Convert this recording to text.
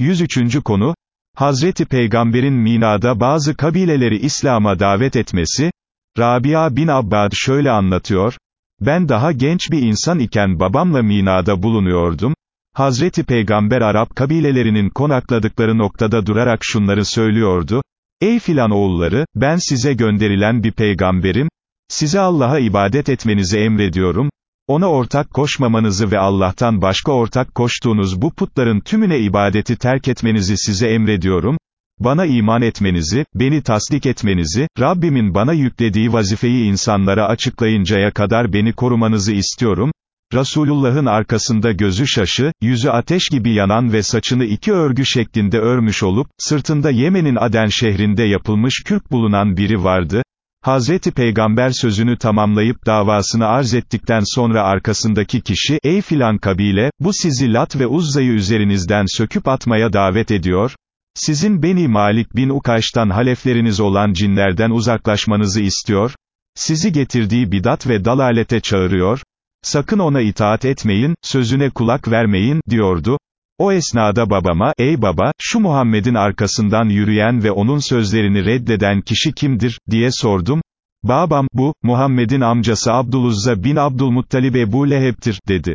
103. konu, Hazreti Peygamber'in Mina'da bazı kabileleri İslam'a davet etmesi, Rabia bin Abbad şöyle anlatıyor, ben daha genç bir insan iken babamla Mina'da bulunuyordum, Hazreti Peygamber Arap kabilelerinin konakladıkları noktada durarak şunları söylüyordu, Ey filan oğulları, ben size gönderilen bir peygamberim, size Allah'a ibadet etmenizi emrediyorum, ona ortak koşmamanızı ve Allah'tan başka ortak koştuğunuz bu putların tümüne ibadeti terk etmenizi size emrediyorum, bana iman etmenizi, beni tasdik etmenizi, Rabbimin bana yüklediği vazifeyi insanlara açıklayıncaya kadar beni korumanızı istiyorum, Resulullah'ın arkasında gözü şaşı, yüzü ateş gibi yanan ve saçını iki örgü şeklinde örmüş olup, sırtında Yemen'in Aden şehrinde yapılmış kürk bulunan biri vardı, Hazreti Peygamber sözünü tamamlayıp davasını arz ettikten sonra arkasındaki kişi, ey filan kabile, bu sizi Lat ve Uzza'yı üzerinizden söküp atmaya davet ediyor, sizin Beni Malik bin Ukaş'tan halefleriniz olan cinlerden uzaklaşmanızı istiyor, sizi getirdiği bidat ve dalalete çağırıyor, sakın ona itaat etmeyin, sözüne kulak vermeyin, diyordu, o esnada babama, ey baba, şu Muhammed'in arkasından yürüyen ve onun sözlerini reddeden kişi kimdir, diye sordum. Babam, bu, Muhammed'in amcası Abdüluzza bin Abdülmuttalib Ebu Leheb'tir, dedi.